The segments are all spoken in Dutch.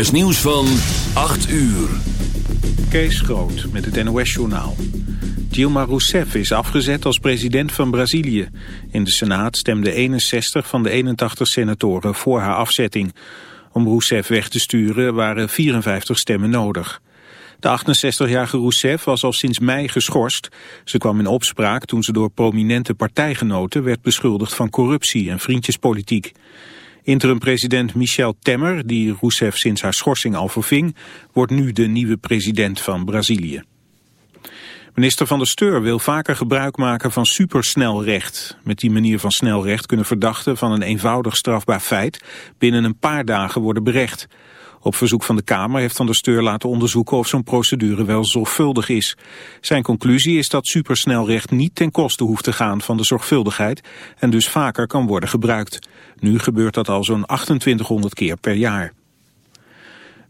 is nieuws van 8 uur. Kees Groot met het NOS-journaal. Dilma Rousseff is afgezet als president van Brazilië. In de Senaat stemden 61 van de 81 senatoren voor haar afzetting. Om Rousseff weg te sturen waren 54 stemmen nodig. De 68-jarige Rousseff was al sinds mei geschorst. Ze kwam in opspraak toen ze door prominente partijgenoten werd beschuldigd van corruptie en vriendjespolitiek. Interim-president Michel Temmer, die Rousseff sinds haar schorsing al verving, wordt nu de nieuwe president van Brazilië. Minister van der Steur wil vaker gebruik maken van supersnelrecht. Met die manier van snelrecht kunnen verdachten van een eenvoudig strafbaar feit binnen een paar dagen worden berecht. Op verzoek van de Kamer heeft Van der Steur laten onderzoeken of zo'n procedure wel zorgvuldig is. Zijn conclusie is dat supersnelrecht niet ten koste hoeft te gaan van de zorgvuldigheid en dus vaker kan worden gebruikt. Nu gebeurt dat al zo'n 2800 keer per jaar.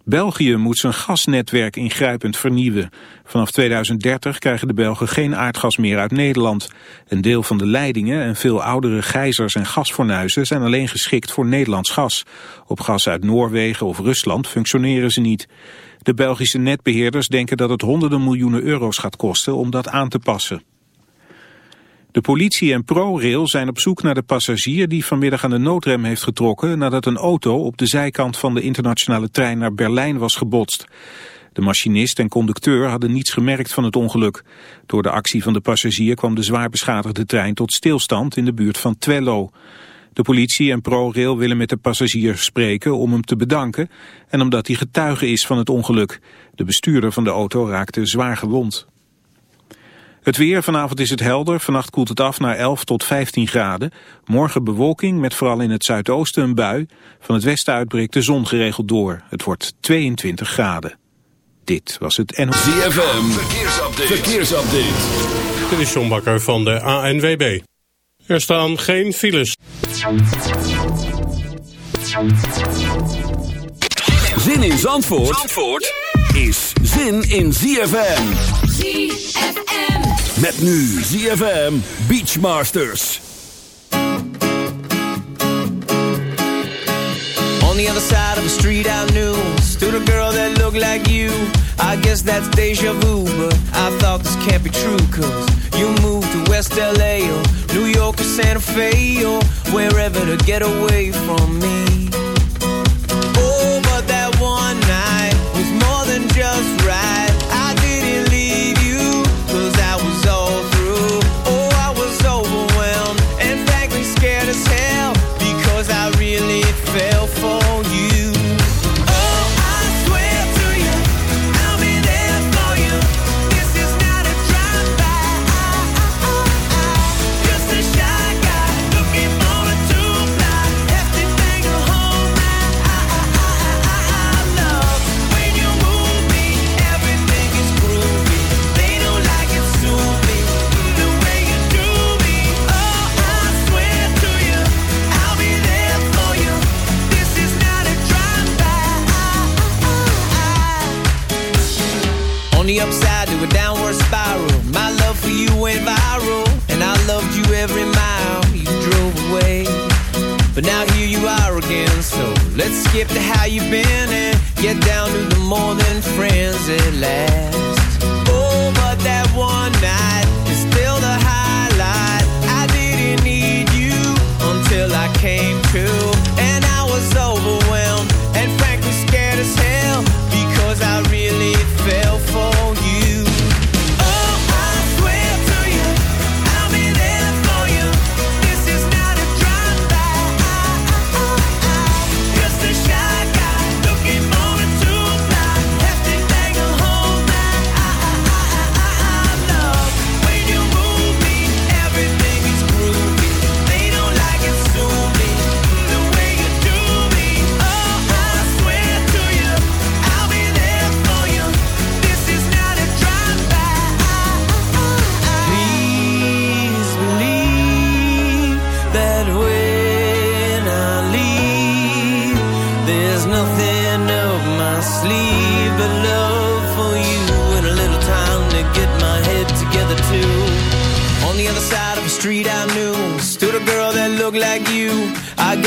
België moet zijn gasnetwerk ingrijpend vernieuwen. Vanaf 2030 krijgen de Belgen geen aardgas meer uit Nederland. Een deel van de leidingen en veel oudere gijzers en gasfornuizen zijn alleen geschikt voor Nederlands gas. Op gas uit Noorwegen of Rusland functioneren ze niet. De Belgische netbeheerders denken dat het honderden miljoenen euro's gaat kosten om dat aan te passen. De politie en ProRail zijn op zoek naar de passagier die vanmiddag aan de noodrem heeft getrokken nadat een auto op de zijkant van de internationale trein naar Berlijn was gebotst. De machinist en conducteur hadden niets gemerkt van het ongeluk. Door de actie van de passagier kwam de zwaar beschadigde trein tot stilstand in de buurt van Twello. De politie en ProRail willen met de passagier spreken om hem te bedanken en omdat hij getuige is van het ongeluk. De bestuurder van de auto raakte zwaar gewond. Het weer, vanavond is het helder. Vannacht koelt het af naar 11 tot 15 graden. Morgen bewolking met vooral in het zuidoosten een bui. Van het westen uitbreekt de zon geregeld door. Het wordt 22 graden. Dit was het NOS. ZFM, verkeersupdate. verkeersupdate. Dit is John Bakker van de ANWB. Er staan geen files. Zin in Zandvoort, Zandvoort? Is zin in ZFM. ZFM. Met nu ZFM Beachmasters. On the other side of the street I knew Stood a girl that looked like you I guess that's deja vu But I thought this can't be true Cause you moved to West LA Or New York or Santa Fe Or wherever to get away from me Let's skip to how you've been and get down to the than friends at last. Oh, but that one night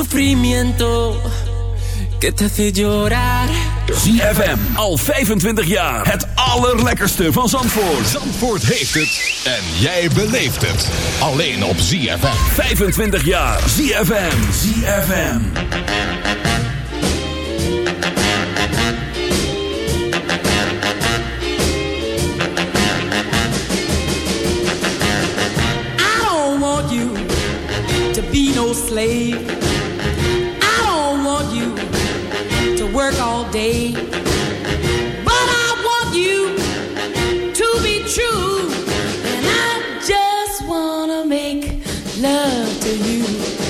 sufrimiento que te hace llorar. ZFM, al 25 jaar. Het allerlekkerste van Zandvoort. Zandvoort heeft het en jij beleeft het. Alleen op ZFM. 25 jaar. ZFM. ZFM. slave. Day. But I want you to be true. And I just wanna make love to you.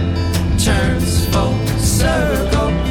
turns full circle.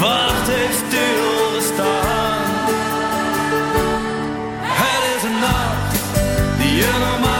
wacht heeft stilgestaan. Het is een nacht die je normaal.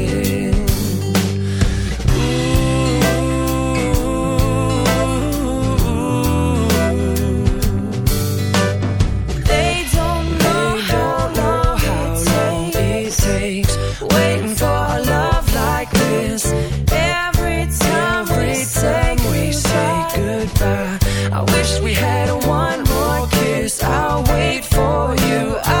For you. I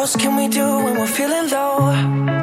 What else can we do when we're feeling low?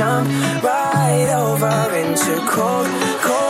jump right over into cold, cold.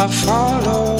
I follow.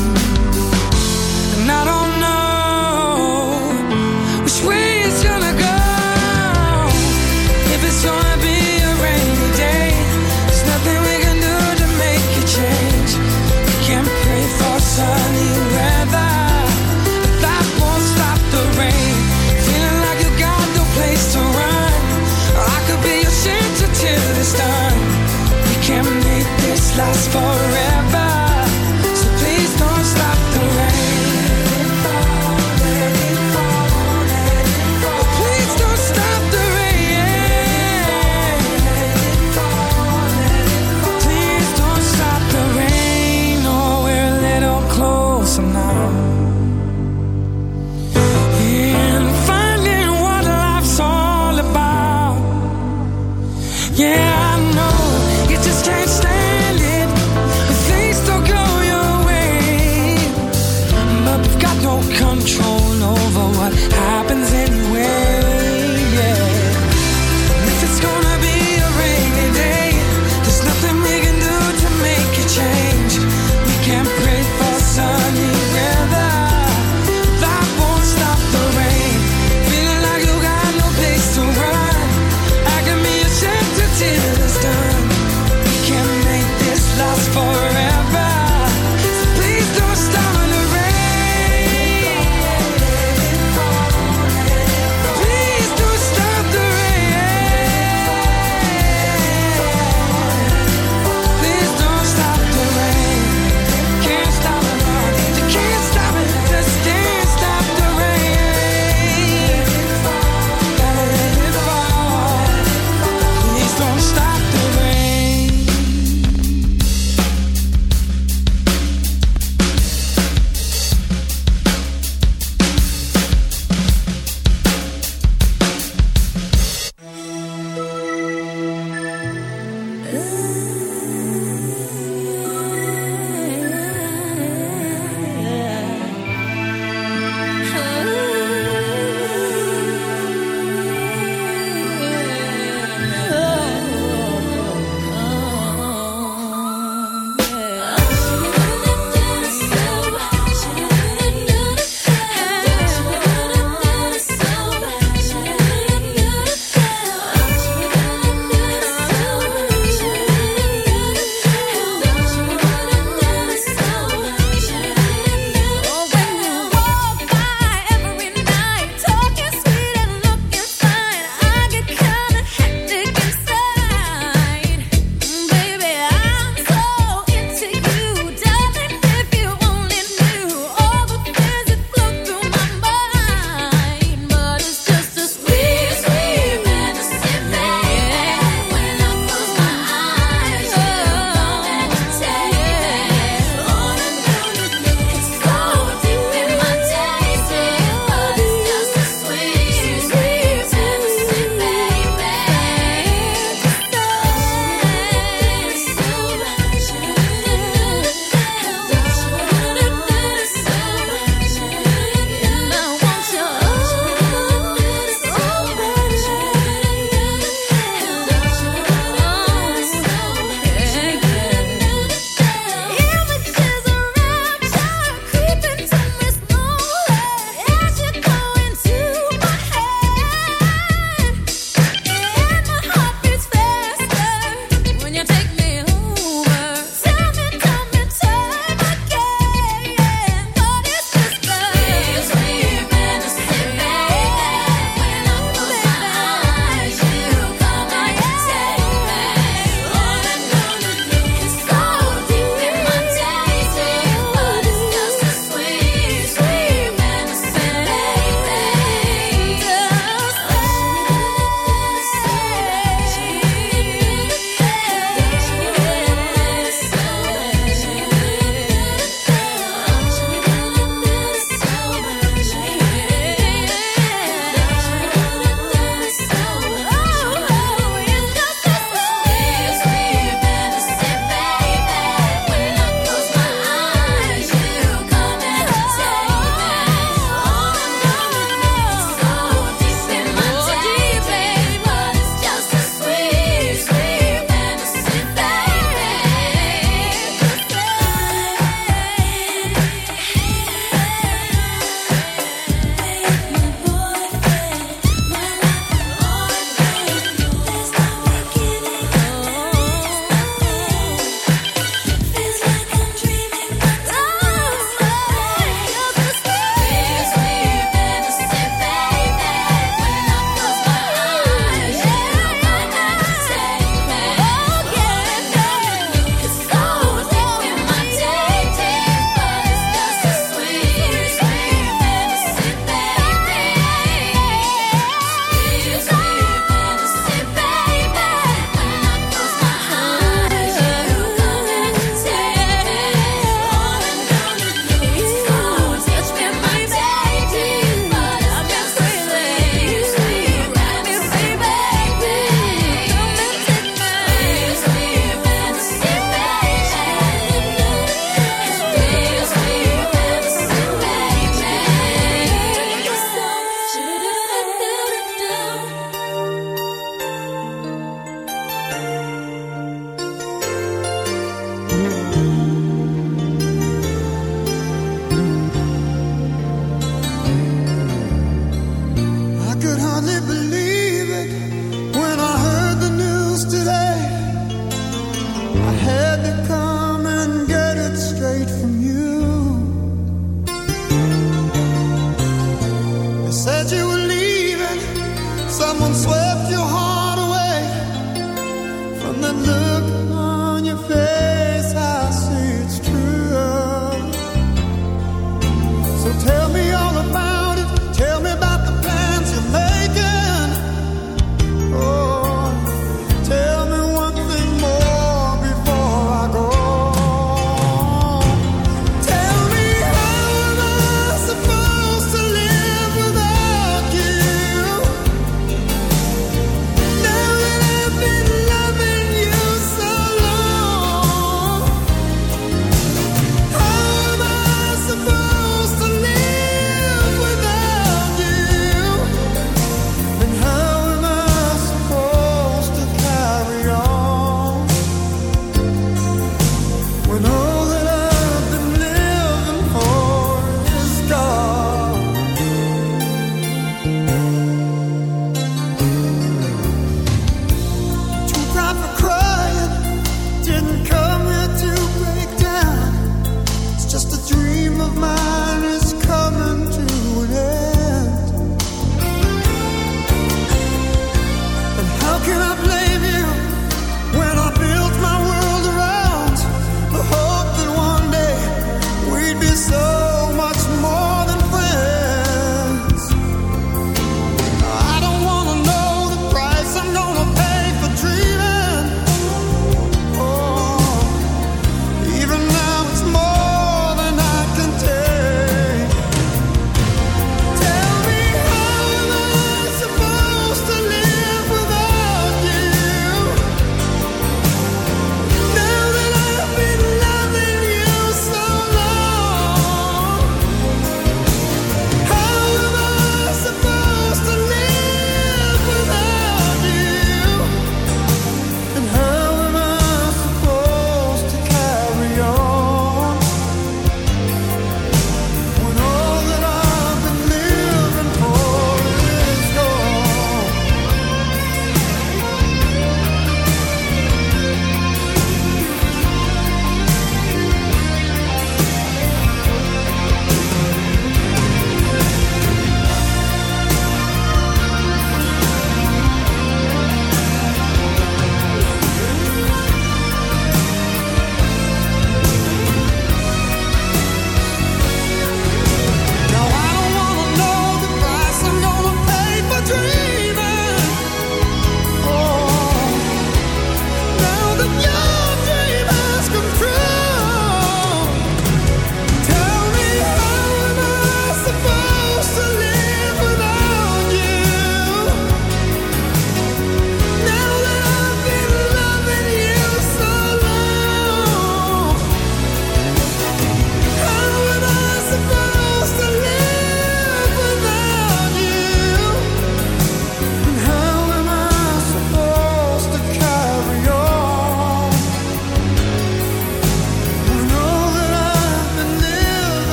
last forever.